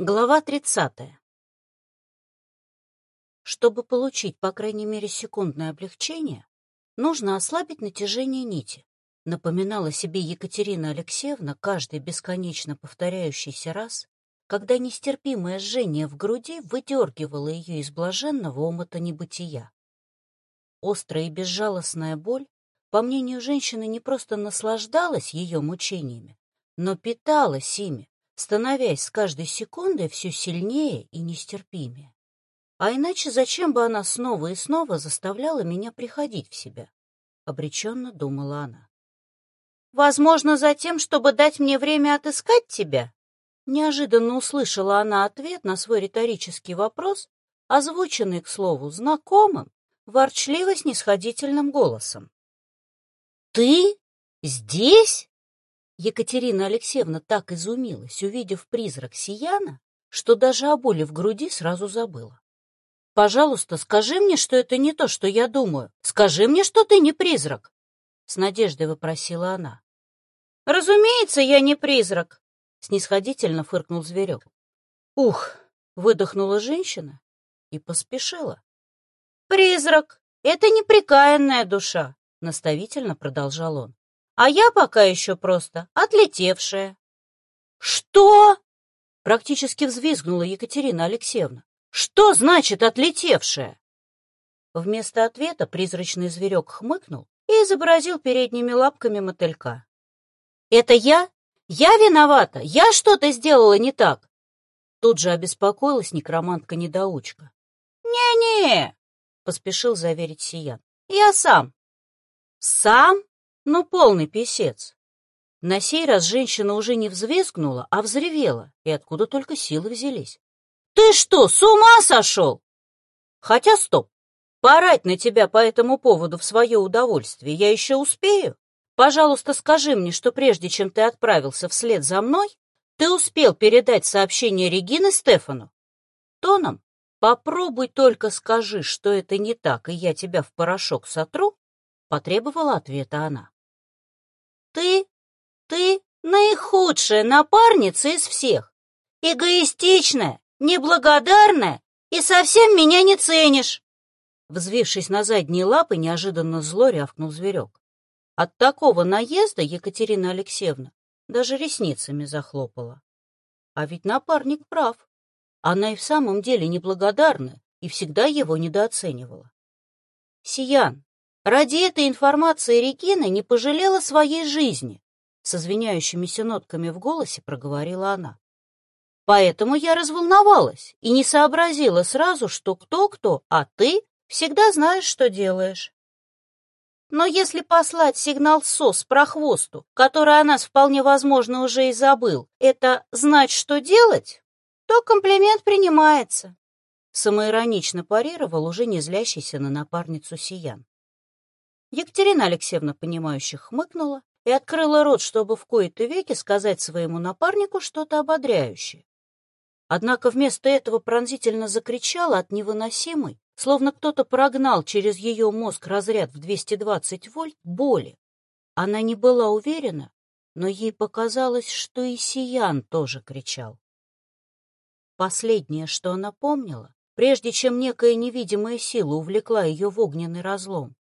Глава 30. Чтобы получить, по крайней мере, секундное облегчение, нужно ослабить натяжение нити, напоминала себе Екатерина Алексеевна каждый бесконечно повторяющийся раз, когда нестерпимое жжение в груди выдергивало ее из блаженного омута небытия. Острая и безжалостная боль, по мнению женщины, не просто наслаждалась ее мучениями, но питалась ими, становясь с каждой секундой все сильнее и нестерпимее. А иначе зачем бы она снова и снова заставляла меня приходить в себя? Обреченно думала она. Возможно, за тем, чтобы дать мне время отыскать тебя? Неожиданно услышала она ответ на свой риторический вопрос, озвученный, к слову, знакомым, ворчливо-снисходительным голосом. «Ты здесь?» Екатерина Алексеевна так изумилась, увидев призрак Сияна, что даже о боли в груди сразу забыла. «Пожалуйста, скажи мне, что это не то, что я думаю. Скажи мне, что ты не призрак!» С надеждой вопросила она. «Разумеется, я не призрак!» Снисходительно фыркнул зверек. «Ух!» — выдохнула женщина и поспешила. «Призрак! Это неприкаянная душа!» — наставительно продолжал он а я пока еще просто отлетевшая. «Что?» — практически взвизгнула Екатерина Алексеевна. «Что значит отлетевшая?» Вместо ответа призрачный зверек хмыкнул и изобразил передними лапками мотылька. «Это я? Я виновата? Я что-то сделала не так?» Тут же обеспокоилась некромантка-недоучка. «Не-не!» — поспешил заверить Сиян. «Я сам». «Сам?» Ну, полный писец. На сей раз женщина уже не взвизгнула, а взревела, и откуда только силы взялись. «Ты что, с ума сошел?» «Хотя стоп, порать на тебя по этому поводу в свое удовольствие я еще успею. Пожалуйста, скажи мне, что прежде чем ты отправился вслед за мной, ты успел передать сообщение Регины Стефану? Тоном «Попробуй только скажи, что это не так, и я тебя в порошок сотру», потребовала ответа она. Ты, ты наихудшая напарница из всех. Эгоистичная, неблагодарная и совсем меня не ценишь. Взвившись на задние лапы, неожиданно зло рявкнул зверек. От такого наезда Екатерина Алексеевна даже ресницами захлопала. А ведь напарник прав. Она и в самом деле неблагодарна и всегда его недооценивала. Сиян, Ради этой информации Регина не пожалела своей жизни, с извиняющимися нотками в голосе проговорила она. Поэтому я разволновалась и не сообразила сразу, что кто-кто, а ты всегда знаешь, что делаешь. Но если послать сигнал СОС прохвосту, который о нас вполне возможно уже и забыл, это знать, что делать, то комплимент принимается. Самоиронично парировал уже не злящийся на напарницу Сиян. Екатерина Алексеевна, понимающе хмыкнула и открыла рот, чтобы в кои-то веки сказать своему напарнику что-то ободряющее. Однако вместо этого пронзительно закричала от невыносимой, словно кто-то прогнал через ее мозг разряд в 220 вольт, боли. Она не была уверена, но ей показалось, что и Сиян тоже кричал. Последнее, что она помнила, прежде чем некая невидимая сила увлекла ее в огненный разлом,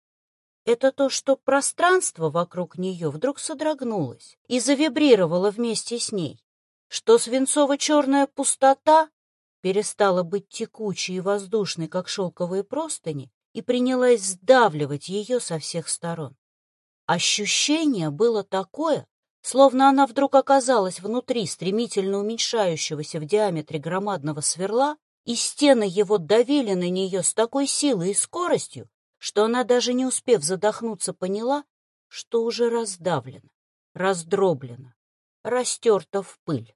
это то, что пространство вокруг нее вдруг содрогнулось и завибрировало вместе с ней, что свинцово-черная пустота перестала быть текучей и воздушной, как шелковые простыни, и принялась сдавливать ее со всех сторон. Ощущение было такое, словно она вдруг оказалась внутри стремительно уменьшающегося в диаметре громадного сверла, и стены его давили на нее с такой силой и скоростью, что она, даже не успев задохнуться, поняла, что уже раздавлена, раздроблена, растерта в пыль.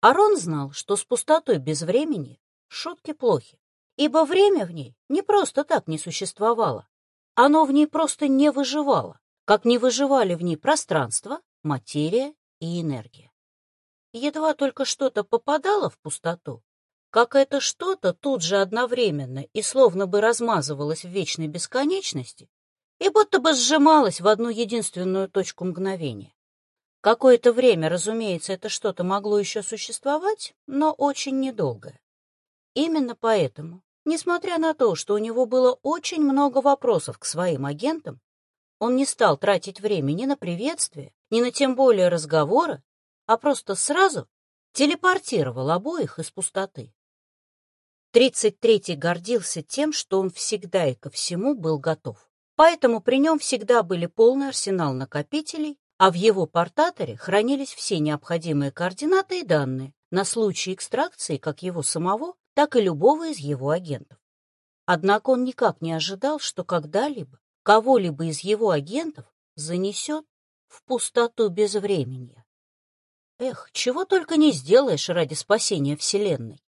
Арон знал, что с пустотой без времени шутки плохи, ибо время в ней не просто так не существовало, оно в ней просто не выживало, как не выживали в ней пространство, материя и энергия. Едва только что-то попадало в пустоту, как это что-то тут же одновременно и словно бы размазывалось в вечной бесконечности и будто бы сжималось в одну единственную точку мгновения. Какое-то время, разумеется, это что-то могло еще существовать, но очень недолго. Именно поэтому, несмотря на то, что у него было очень много вопросов к своим агентам, он не стал тратить время ни на приветствие, ни на тем более разговоры, а просто сразу телепортировал обоих из пустоты. Тридцать третий гордился тем, что он всегда и ко всему был готов. Поэтому при нем всегда были полный арсенал накопителей, а в его портаторе хранились все необходимые координаты и данные на случай экстракции как его самого, так и любого из его агентов. Однако он никак не ожидал, что когда-либо кого-либо из его агентов занесет в пустоту безвременья. Эх, чего только не сделаешь ради спасения Вселенной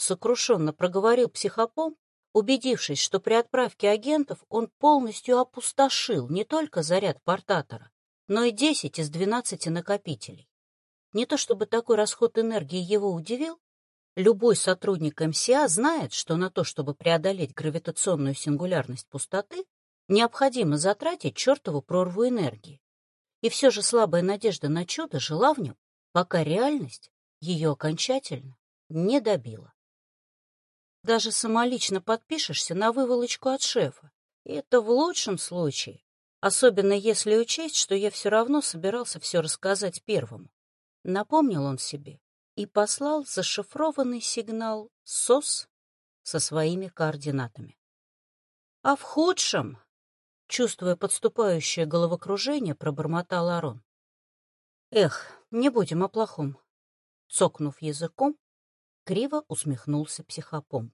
сокрушенно проговорил психопом, убедившись, что при отправке агентов он полностью опустошил не только заряд портатора, но и 10 из 12 накопителей. Не то чтобы такой расход энергии его удивил, любой сотрудник МСА знает, что на то, чтобы преодолеть гравитационную сингулярность пустоты, необходимо затратить чертову прорву энергии. И все же слабая надежда на чудо жила в нем, пока реальность ее окончательно не добила. Даже самолично подпишешься на выволочку от шефа. И это в лучшем случае, особенно если учесть, что я все равно собирался все рассказать первому. Напомнил он себе и послал зашифрованный сигнал СОС со своими координатами. А в худшем, чувствуя подступающее головокружение, пробормотал Арон. Эх, не будем о плохом. Цокнув языком, Криво усмехнулся психопомп.